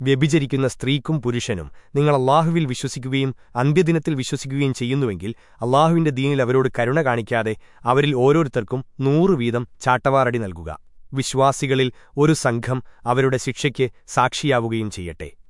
വ്യഭിചരിക്കുന്ന സ്ത്രീക്കും പുരുഷനും നിങ്ങൾ അള്ളാഹുവിൽ വിശ്വസിക്കുകയും അന്ത്യദിനത്തിൽ വിശ്വസിക്കുകയും ചെയ്യുന്നുവെങ്കിൽ അള്ളാഹുവിന്റെ ദീനിൽ അവരോട് കരുണ കാണിക്കാതെ അവരിൽ ഓരോരുത്തർക്കും നൂറു വീതം ചാട്ടവാറടി നൽകുക. വിശ്വാസികളിൽ ഒരു സംഘം അവരുടെ ശിക്ഷയ്ക്ക് സാക്ഷിയാവുകയും ചെയ്യട്ടെ.